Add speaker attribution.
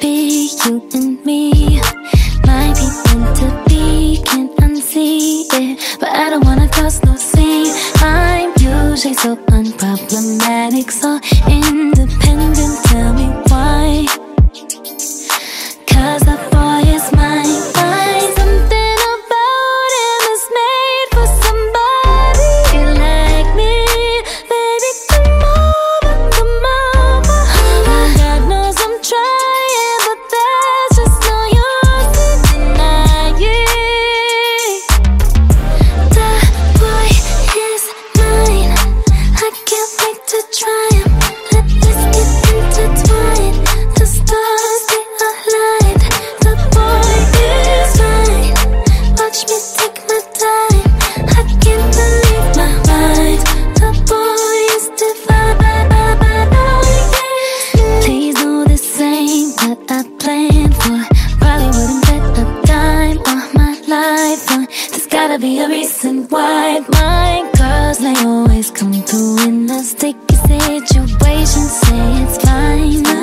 Speaker 1: be you and me. Might be meant to be, can't unsee it. But I don't wanna cross no scene I'm usually so unproblematic, so independent. Tell me why. There's gotta be a reason why my girls, they always come through in the sticky situations. Say it's fine.